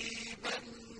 لَنُصِيبَنَّ